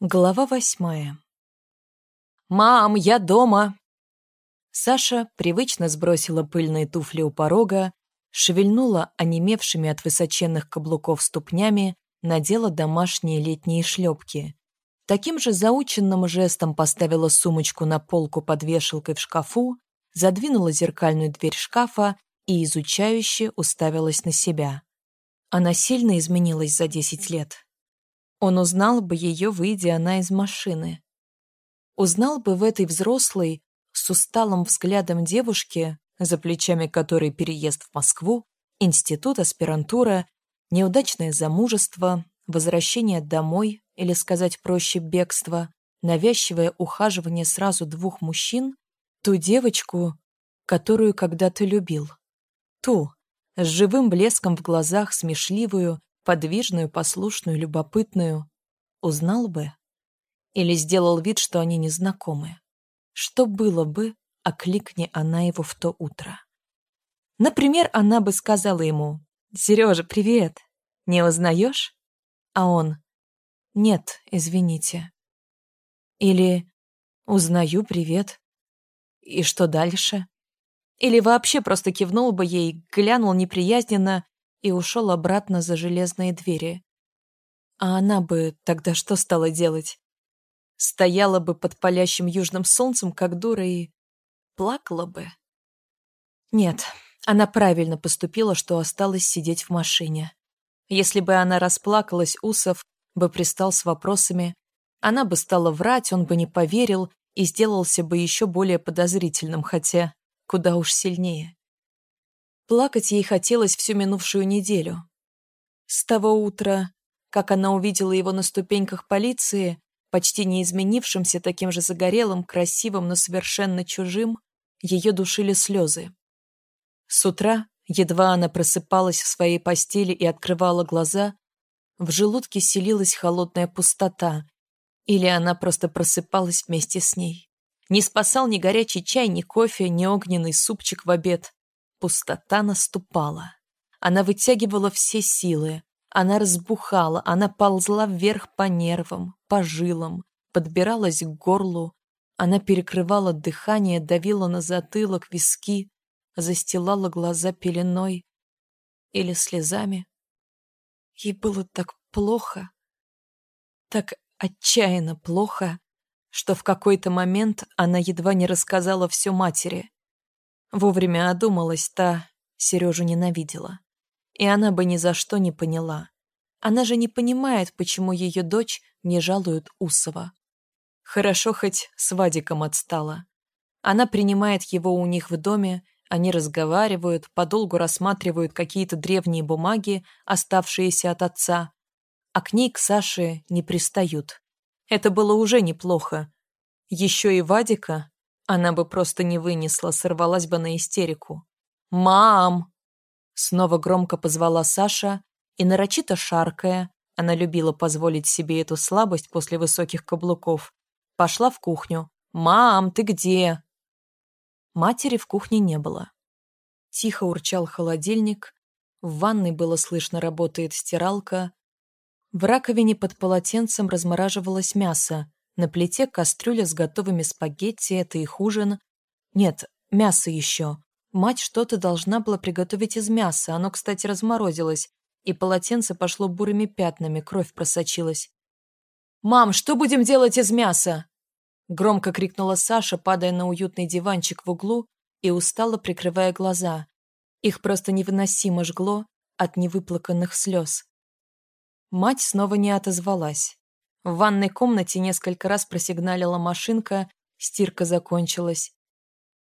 Глава восьмая. «Мам, я дома!» Саша привычно сбросила пыльные туфли у порога, шевельнула онемевшими от высоченных каблуков ступнями, надела домашние летние шлепки. Таким же заученным жестом поставила сумочку на полку под вешалкой в шкафу, задвинула зеркальную дверь шкафа и изучающе уставилась на себя. Она сильно изменилась за десять лет. Он узнал бы ее, выйдя она из машины. Узнал бы в этой взрослой, с усталым взглядом девушке, за плечами которой переезд в Москву, институт, аспирантура, неудачное замужество, возвращение домой, или сказать проще бегство, навязчивое ухаживание сразу двух мужчин, ту девочку, которую когда-то любил. Ту, с живым блеском в глазах, смешливую, подвижную, послушную, любопытную, узнал бы? Или сделал вид, что они не знакомы? Что было бы, окликни она его в то утро? Например, она бы сказала ему «Сережа, привет! Не узнаешь?» А он «Нет, извините». Или «Узнаю, привет». И что дальше? Или вообще просто кивнул бы ей, глянул неприязненно и ушел обратно за железные двери. А она бы тогда что стала делать? Стояла бы под палящим южным солнцем, как дура, и плакала бы. Нет, она правильно поступила, что осталась сидеть в машине. Если бы она расплакалась, Усов бы пристал с вопросами, она бы стала врать, он бы не поверил и сделался бы еще более подозрительным, хотя куда уж сильнее. Плакать ей хотелось всю минувшую неделю. С того утра, как она увидела его на ступеньках полиции, почти не изменившимся, таким же загорелым, красивым, но совершенно чужим, ее душили слезы. С утра, едва она просыпалась в своей постели и открывала глаза, в желудке селилась холодная пустота, или она просто просыпалась вместе с ней. Не спасал ни горячий чай, ни кофе, ни огненный супчик в обед. Пустота наступала. Она вытягивала все силы. Она разбухала, она ползла вверх по нервам, по жилам, подбиралась к горлу. Она перекрывала дыхание, давила на затылок, виски, застилала глаза пеленой или слезами. Ей было так плохо, так отчаянно плохо, что в какой-то момент она едва не рассказала все матери. Вовремя одумалась та, Сережу ненавидела. И она бы ни за что не поняла. Она же не понимает, почему ее дочь не жалует Усова. Хорошо хоть с Вадиком отстала. Она принимает его у них в доме, они разговаривают, подолгу рассматривают какие-то древние бумаги, оставшиеся от отца, а к ней, к Саше, не пристают. Это было уже неплохо. Еще и Вадика она бы просто не вынесла, сорвалась бы на истерику. «Мам!» Снова громко позвала Саша, и нарочито шаркая, она любила позволить себе эту слабость после высоких каблуков, пошла в кухню. «Мам, ты где?» Матери в кухне не было. Тихо урчал холодильник, в ванной было слышно работает стиралка, в раковине под полотенцем размораживалось мясо, на плите кастрюля с готовыми спагетти, это их ужин. Нет, мясо еще. Мать что-то должна была приготовить из мяса, оно, кстати, разморозилось, и полотенце пошло бурыми пятнами, кровь просочилась. «Мам, что будем делать из мяса?» Громко крикнула Саша, падая на уютный диванчик в углу и устало прикрывая глаза. Их просто невыносимо жгло от невыплаканных слез. Мать снова не отозвалась. В ванной комнате несколько раз просигналила машинка, стирка закончилась.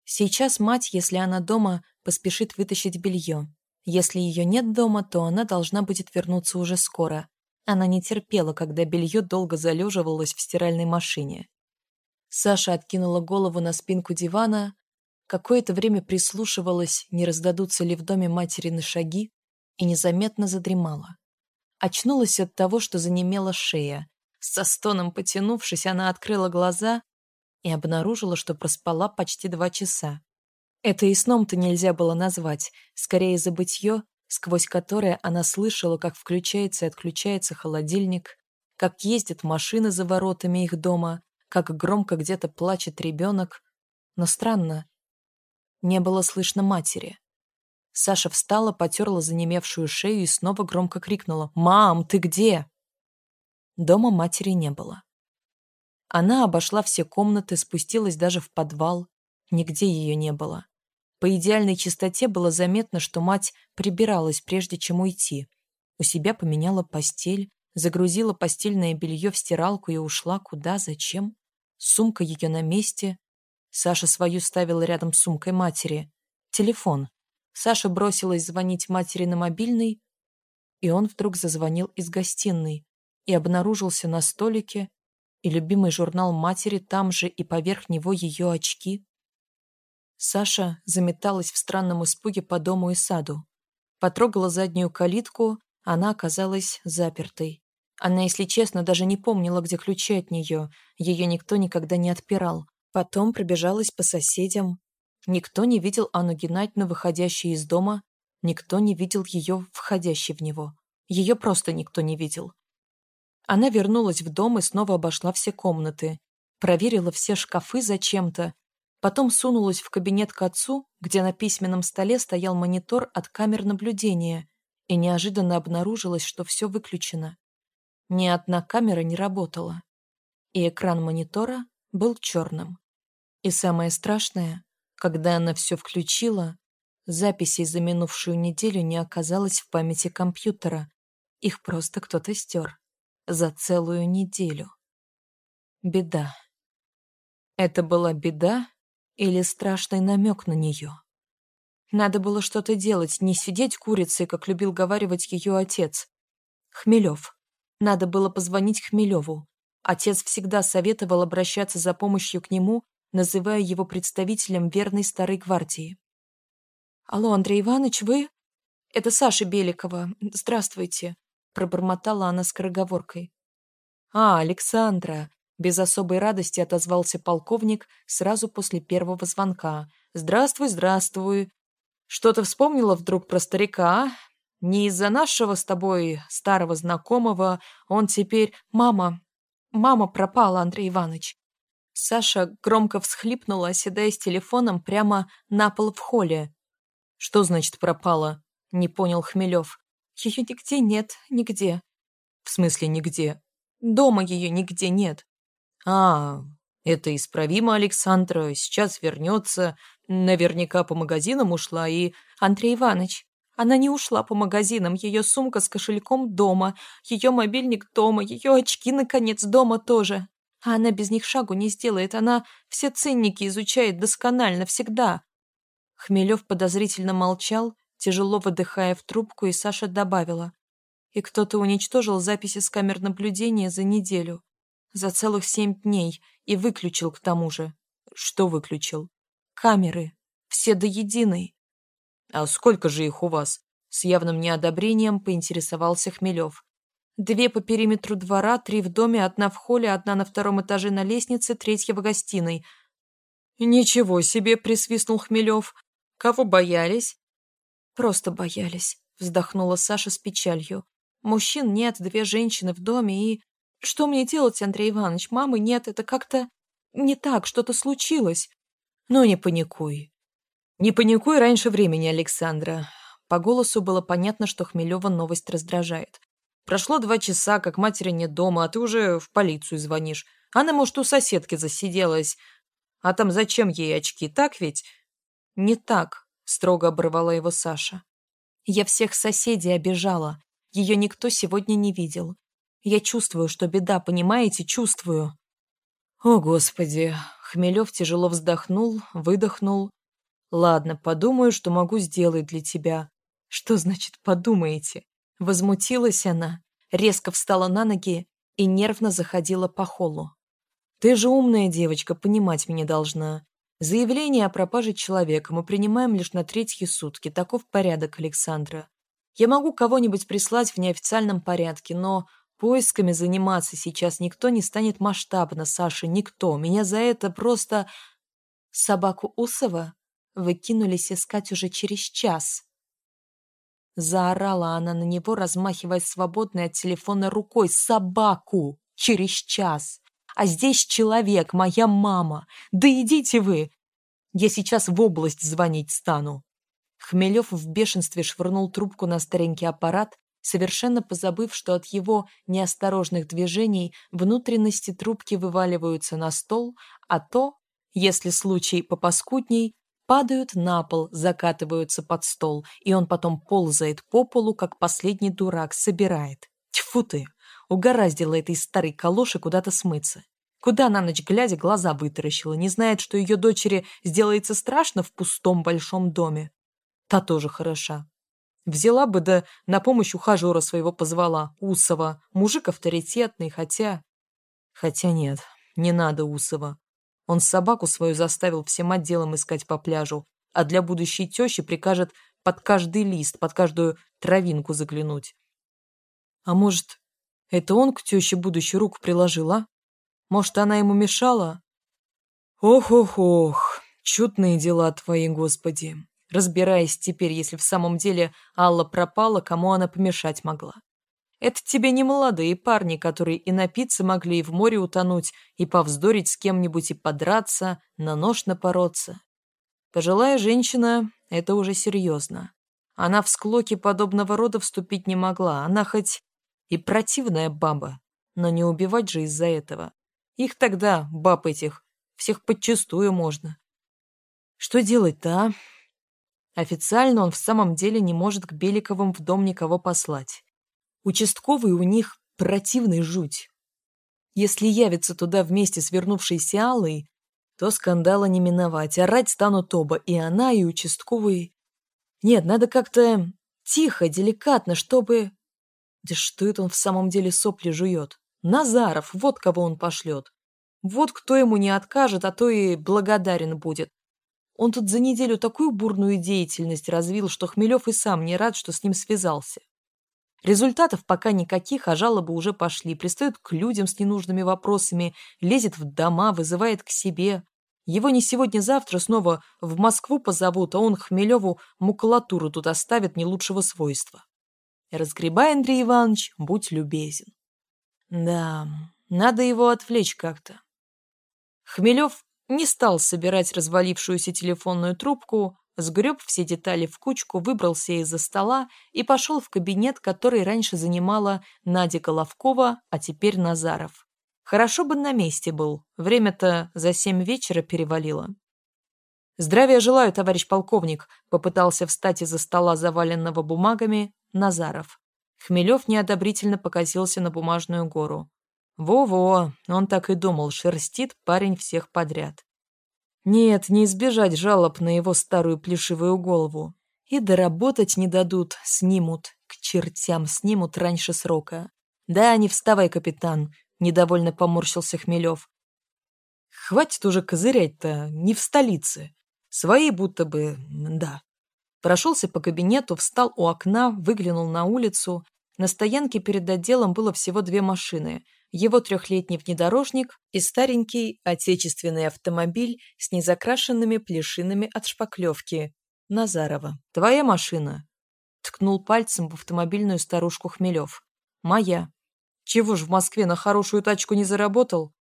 Сейчас мать, если она дома, поспешит вытащить белье. Если ее нет дома, то она должна будет вернуться уже скоро. Она не терпела, когда белье долго залеживалось в стиральной машине. Саша откинула голову на спинку дивана, какое-то время прислушивалась, не раздадутся ли в доме материны шаги, и незаметно задремала. Очнулась от того, что занемела шея. Со стоном потянувшись, она открыла глаза и обнаружила, что проспала почти два часа. Это и сном-то нельзя было назвать, скорее забытье, сквозь которое она слышала, как включается и отключается холодильник, как ездят машины за воротами их дома, как громко где-то плачет ребенок. Но странно, не было слышно матери. Саша встала, потерла занемевшую шею и снова громко крикнула «Мам, ты где?» Дома матери не было. Она обошла все комнаты, спустилась даже в подвал. Нигде ее не было. По идеальной чистоте было заметно, что мать прибиралась, прежде чем уйти. У себя поменяла постель, загрузила постельное белье в стиралку и ушла куда, зачем. Сумка ее на месте. Саша свою ставила рядом с сумкой матери. Телефон. Саша бросилась звонить матери на мобильный, и он вдруг зазвонил из гостиной и обнаружился на столике, и любимый журнал матери там же, и поверх него ее очки. Саша заметалась в странном испуге по дому и саду. Потрогала заднюю калитку, она оказалась запертой. Она, если честно, даже не помнила, где ключи от нее. Ее никто никогда не отпирал. Потом пробежалась по соседям, Никто не видел Анну Геннадьевну, выходящей из дома, никто не видел ее, входящей в него. Ее просто никто не видел. Она вернулась в дом и снова обошла все комнаты, проверила все шкафы зачем-то, потом сунулась в кабинет к отцу, где на письменном столе стоял монитор от камер наблюдения, и неожиданно обнаружилось, что все выключено. Ни одна камера не работала, и экран монитора был черным. И самое страшное, когда она все включила, записей за минувшую неделю не оказалось в памяти компьютера. Их просто кто-то стер. За целую неделю. Беда. Это была беда или страшный намек на нее? Надо было что-то делать, не сидеть курицей, как любил говаривать ее отец. Хмелев. Надо было позвонить Хмелеву. Отец всегда советовал обращаться за помощью к нему, называя его представителем верной старой гвардии. «Алло, Андрей Иванович, вы?» «Это Саша Беликова. Здравствуйте», — пробормотала она скороговоркой. «А, Александра!» — без особой радости отозвался полковник сразу после первого звонка. «Здравствуй, здравствуй. Что-то вспомнила вдруг про старика, а? Не из-за нашего с тобой старого знакомого, он теперь... Мама! Мама пропала, Андрей Иванович. Саша громко всхлипнула, оседая с телефоном прямо на пол в холле. «Что значит пропала?» — не понял Хмелев. «Ее нигде нет, нигде». «В смысле нигде?» «Дома ее нигде нет». «А, это исправимо, Александра, сейчас вернется. Наверняка по магазинам ушла и...» «Андрей Иванович, она не ушла по магазинам, ее сумка с кошельком дома, ее мобильник дома, ее очки, наконец, дома тоже. А она без них шагу не сделает, она все ценники изучает досконально, всегда. Хмелев подозрительно молчал, тяжело выдыхая в трубку, и Саша добавила. И кто-то уничтожил записи с камер наблюдения за неделю. За целых семь дней. И выключил к тому же. Что выключил? Камеры. Все до единой. А сколько же их у вас? С явным неодобрением поинтересовался Хмелев. Две по периметру двора, три в доме, одна в холле, одна на втором этаже на лестнице, третья в гостиной. «Ничего себе!» — присвистнул Хмелев. «Кого боялись?» «Просто боялись», — вздохнула Саша с печалью. «Мужчин нет, две женщины в доме и...» «Что мне делать, Андрей Иванович? Мамы нет, это как-то... не так, что-то случилось». «Ну, не паникуй». «Не паникуй раньше времени, Александра». По голосу было понятно, что Хмелева новость раздражает. Прошло два часа, как матери нет дома, а ты уже в полицию звонишь. Она, может, у соседки засиделась. А там зачем ей очки, так ведь? Не так, строго обрывала его Саша. Я всех соседей обижала. Ее никто сегодня не видел. Я чувствую, что беда, понимаете, чувствую. О, Господи! Хмелев тяжело вздохнул, выдохнул. Ладно, подумаю, что могу сделать для тебя. Что значит «подумаете»? Возмутилась она, резко встала на ноги и нервно заходила по холлу. «Ты же умная девочка, понимать меня должна. Заявление о пропаже человека мы принимаем лишь на третьи сутки. Таков порядок, Александра. Я могу кого-нибудь прислать в неофициальном порядке, но поисками заниматься сейчас никто не станет масштабно, Саша, никто. Меня за это просто... Собаку Усова выкинулись искать уже через час. Заорала она на него, размахивая свободной от телефона рукой. «Собаку! Через час! А здесь человек, моя мама! Да идите вы! Я сейчас в область звонить стану!» Хмелев в бешенстве швырнул трубку на старенький аппарат, совершенно позабыв, что от его неосторожных движений внутренности трубки вываливаются на стол, а то, если случай попаскудней, падают на пол, закатываются под стол, и он потом ползает по полу, как последний дурак, собирает. Тьфу ты! Угораздило этой старой калоши куда-то смыться. Куда на ночь глядя глаза вытаращила, не знает, что ее дочери сделается страшно в пустом большом доме. Та тоже хороша. Взяла бы, да на помощь ухажера своего позвала, Усова. Мужик авторитетный, хотя... Хотя нет, не надо Усова. Он собаку свою заставил всем отделом искать по пляжу, а для будущей тещи прикажет под каждый лист, под каждую травинку заглянуть. А может, это он к теще будущую руку приложил, а? Может, она ему мешала? Ох-ох-ох, чудные дела твои, Господи. Разбираясь теперь, если в самом деле Алла пропала, кому она помешать могла. Это тебе не молодые парни, которые и напиться могли, и в море утонуть, и повздорить с кем-нибудь, и подраться, на нож напороться. Пожилая женщина — это уже серьезно. Она в склоки подобного рода вступить не могла. Она хоть и противная баба, но не убивать же из-за этого. Их тогда, баб этих, всех подчистую можно. Что делать-то, а? Официально он в самом деле не может к Беликовым в дом никого послать. Участковый у них противный жуть. Если явится туда вместе с вернувшейся Аллой, то скандала не миновать. Орать станут оба, и она, и участковый. Нет, надо как-то тихо, деликатно, чтобы... Да что это он в самом деле сопли жует? Назаров, вот кого он пошлет. Вот кто ему не откажет, а то и благодарен будет. Он тут за неделю такую бурную деятельность развил, что Хмелев и сам не рад, что с ним связался. Результатов пока никаких, а жалобы уже пошли. Пристает к людям с ненужными вопросами, лезет в дома, вызывает к себе. Его не сегодня-завтра снова в Москву позовут, а он Хмелеву макулатуру тут оставит не лучшего свойства. Разгребай, Андрей Иванович, будь любезен. Да, надо его отвлечь как-то. Хмелев не стал собирать развалившуюся телефонную трубку, сгреб все детали в кучку, выбрался из-за стола и пошел в кабинет, который раньше занимала Надя Головкова, а теперь Назаров. Хорошо бы на месте был, время-то за семь вечера перевалило. «Здравия желаю, товарищ полковник», — попытался встать из-за стола, заваленного бумагами, Назаров. Хмелев неодобрительно покосился на бумажную гору. Во-во, он так и думал, шерстит парень всех подряд. Нет, не избежать жалоб на его старую плешивую голову. И доработать не дадут, снимут. К чертям снимут раньше срока. Да, не вставай, капитан, недовольно поморщился Хмелев. Хватит уже козырять-то, не в столице. Свои будто бы, да. Прошелся по кабинету, встал у окна, выглянул на улицу. На стоянке перед отделом было всего две машины — его трехлетний внедорожник и старенький отечественный автомобиль с незакрашенными плешинами от шпаклевки. Назарова. «Твоя машина?» Ткнул пальцем в автомобильную старушку Хмелев. «Моя. Чего ж в Москве на хорошую тачку не заработал?»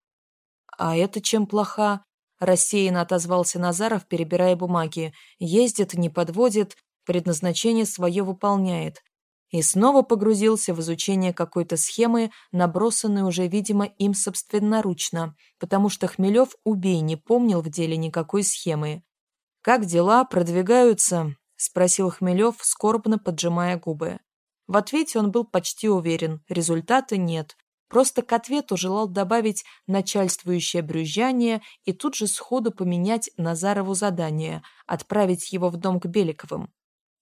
«А это чем плоха?» Рассеянно отозвался Назаров, перебирая бумаги. «Ездит, не подводит, предназначение свое выполняет и снова погрузился в изучение какой-то схемы, набросанной уже, видимо, им собственноручно, потому что Хмелев убей не помнил в деле никакой схемы. «Как дела? Продвигаются?» – спросил Хмелев, скорбно поджимая губы. В ответе он был почти уверен, результата нет. Просто к ответу желал добавить начальствующее брюзжание и тут же сходу поменять Назарову задание – отправить его в дом к Беликовым.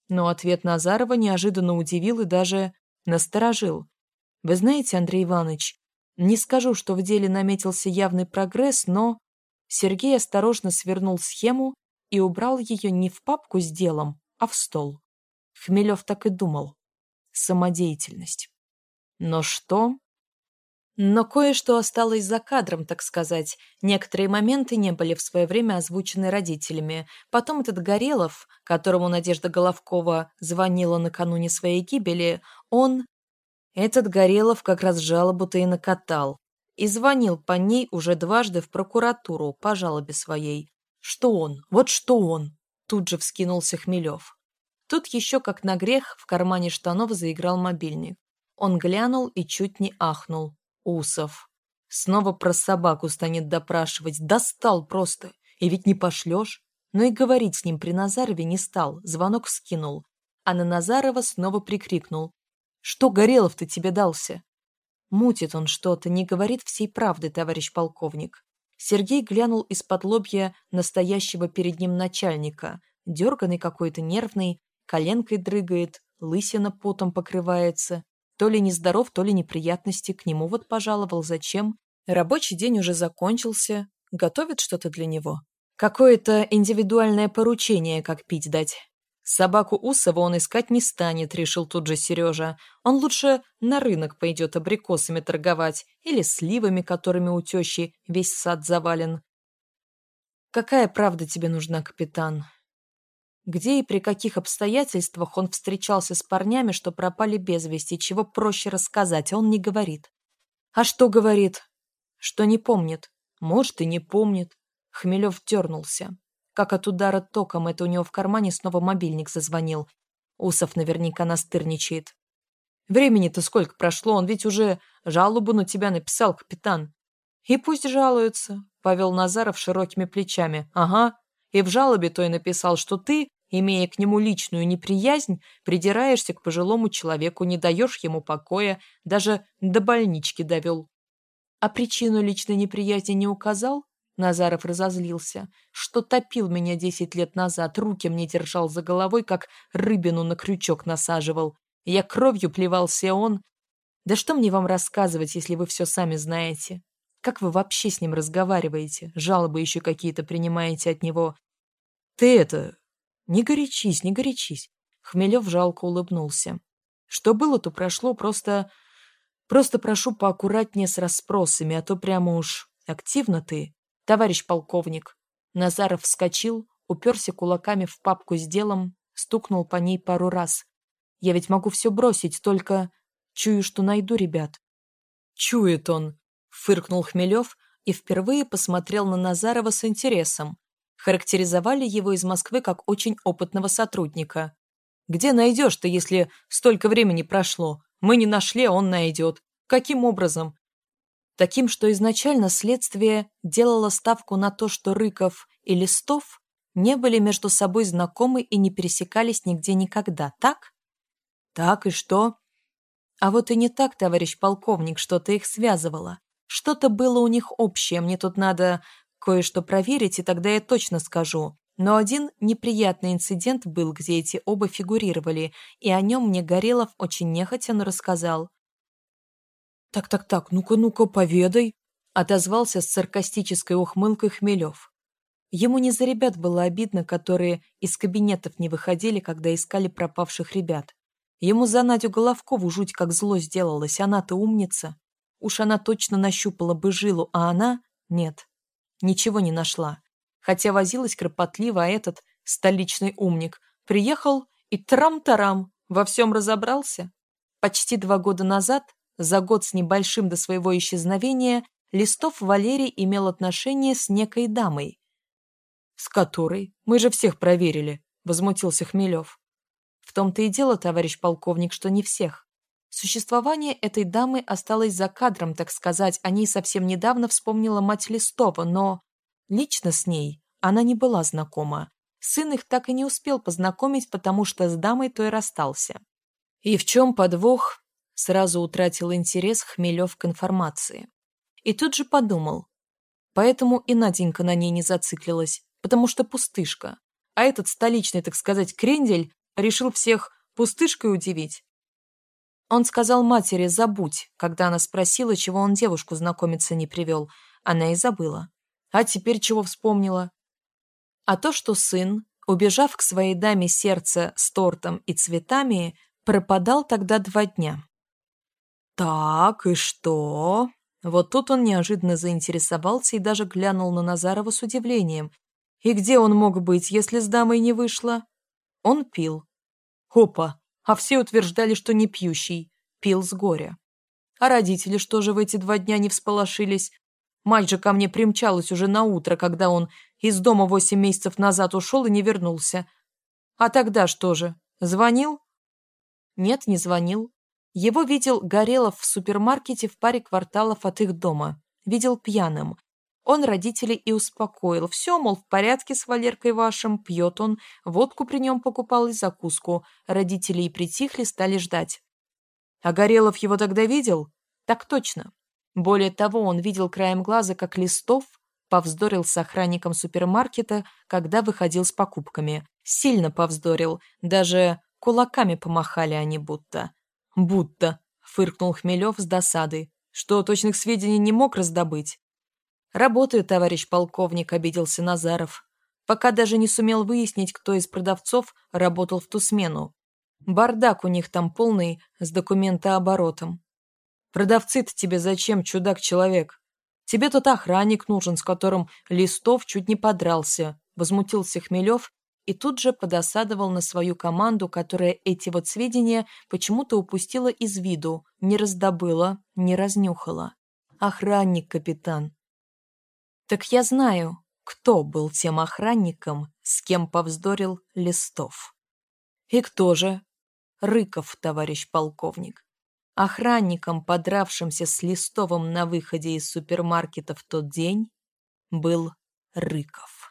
Но ответ Назарова неожиданно удивил и даже насторожил. «Вы знаете, Андрей Иванович, не скажу, что в деле наметился явный прогресс, но...» Сергей осторожно свернул схему и убрал ее не в папку с делом, а в стол. Хмелев так и думал. Самодеятельность. Но что? Но кое-что осталось за кадром, так сказать. Некоторые моменты не были в свое время озвучены родителями. Потом этот Горелов, которому Надежда Головкова звонила накануне своей гибели, он... Этот Горелов как раз жалобу-то и накатал. И звонил по ней уже дважды в прокуратуру по жалобе своей. Что он? Вот что он? Тут же вскинулся Хмелев. Тут еще как на грех в кармане штанов заиграл мобильник. Он глянул и чуть не ахнул. Усов. Снова про собаку станет допрашивать. Достал просто. И ведь не пошлешь. Но и говорить с ним при Назарове не стал. Звонок скинул. А на Назарова снова прикрикнул. «Что Горелов-то тебе дался?» Мутит он что-то, не говорит всей правды, товарищ полковник. Сергей глянул из-под лобья настоящего перед ним начальника. Дерганный какой-то, нервный, коленкой дрыгает, лысина потом покрывается. То ли нездоров, то ли неприятности, к нему вот пожаловал, зачем. Рабочий день уже закончился, готовит что-то для него. Какое-то индивидуальное поручение, как пить дать. Собаку Усова он искать не станет, решил тут же Сережа. Он лучше на рынок пойдет абрикосами торговать или сливами, которыми у тещи весь сад завален. Какая правда тебе нужна, капитан? Где и при каких обстоятельствах он встречался с парнями, что пропали без вести, чего проще рассказать, а он не говорит. А что говорит? Что не помнит. Может, и не помнит. Хмелев дернулся. Как от удара током, это у него в кармане снова мобильник зазвонил. Усов наверняка настырничает. Времени-то сколько прошло, он ведь уже жалобу на тебя написал, капитан. И пусть жалуется, повел Назаров широкими плечами. Ага, и в жалобе той написал, что ты имея к нему личную неприязнь, придираешься к пожилому человеку, не даешь ему покоя, даже до больнички довел. А причину личной неприязни не указал? Назаров разозлился. Что топил меня десять лет назад, руки мне держал за головой, как рыбину на крючок насаживал. Я кровью плевался, он... Да что мне вам рассказывать, если вы все сами знаете? Как вы вообще с ним разговариваете? Жалобы еще какие-то принимаете от него. Ты это, «Не горячись, не горячись!» Хмелев жалко улыбнулся. «Что было, то прошло, просто... Просто прошу поаккуратнее с расспросами, а то прямо уж активно ты, товарищ полковник». Назаров вскочил, уперся кулаками в папку с делом, стукнул по ней пару раз. «Я ведь могу все бросить, только чую, что найду ребят». «Чует он», — фыркнул Хмелев и впервые посмотрел на Назарова с интересом, характеризовали его из Москвы как очень опытного сотрудника. «Где найдешь-то, если столько времени прошло? Мы не нашли, а он найдет. Каким образом?» Таким, что изначально следствие делало ставку на то, что Рыков и Листов не были между собой знакомы и не пересекались нигде никогда, так? Так и что? А вот и не так, товарищ полковник, что-то их связывало. Что-то было у них общее, мне тут надо кое-что проверить, и тогда я точно скажу. Но один неприятный инцидент был, где эти оба фигурировали, и о нем мне Горелов очень нехотя, рассказал. «Так-так-так, ну-ка, ну-ка, поведай», — отозвался с саркастической ухмылкой Хмелев. Ему не за ребят было обидно, которые из кабинетов не выходили, когда искали пропавших ребят. Ему за Надю Головкову жуть как зло сделалось, она-то умница. Уж она точно нащупала бы жилу, а она — нет. Ничего не нашла. Хотя возилась кропотливо, а этот, столичный умник, приехал и трам-тарам, во всем разобрался. Почти два года назад, за год с небольшим до своего исчезновения, Листов Валерий имел отношение с некой дамой. «С которой? Мы же всех проверили», — возмутился Хмелев. «В том-то и дело, товарищ полковник, что не всех. Существование этой дамы осталось за кадром, так сказать, о ней совсем недавно вспомнила мать Листова, но лично с ней она не была знакома. Сын их так и не успел познакомить, потому что с дамой той расстался. И в чем подвох? Сразу утратил интерес Хмелев к информации. И тут же подумал. Поэтому и Наденька на ней не зациклилась, потому что пустышка. А этот столичный, так сказать, крендель решил всех пустышкой удивить. Он сказал матери «забудь», когда она спросила, чего он девушку знакомиться не привел. Она и забыла. А теперь чего вспомнила? А то, что сын, убежав к своей даме сердце с тортом и цветами, пропадал тогда два дня. «Так, и что?» Вот тут он неожиданно заинтересовался и даже глянул на Назарова с удивлением. И где он мог быть, если с дамой не вышло? Он пил. Опа! А все утверждали, что не пьющий. Пил с горя. А родители что же в эти два дня не всполошились? Мать же ко мне примчалась уже на утро, когда он из дома восемь месяцев назад ушел и не вернулся. А тогда что же, звонил? Нет, не звонил. Его видел Горелов в супермаркете в паре кварталов от их дома. Видел пьяным. Он родителей и успокоил. Все, мол, в порядке с Валеркой вашим, пьет он, водку при нем покупал и закуску. Родители и притихли, стали ждать. А Горелов его тогда видел? Так точно. Более того, он видел краем глаза, как Листов повздорил с охранником супермаркета, когда выходил с покупками. Сильно повздорил, даже кулаками помахали они будто. «Будто», — фыркнул Хмелев с досады, что точных сведений не мог раздобыть. «Работаю, товарищ полковник», — обиделся Назаров. Пока даже не сумел выяснить, кто из продавцов работал в ту смену. Бардак у них там полный с документооборотом. Продавцы-то тебе зачем, чудак-человек? Тебе тот охранник нужен, с которым Листов чуть не подрался, возмутился Хмелев и тут же подосадовал на свою команду, которая эти вот сведения почему-то упустила из виду, не раздобыла, не разнюхала. Охранник, капитан. Так я знаю, кто был тем охранником, с кем повздорил Листов. И кто же? Рыков, товарищ полковник. Охранником, подравшимся с Листовым на выходе из супермаркета в тот день, был Рыков.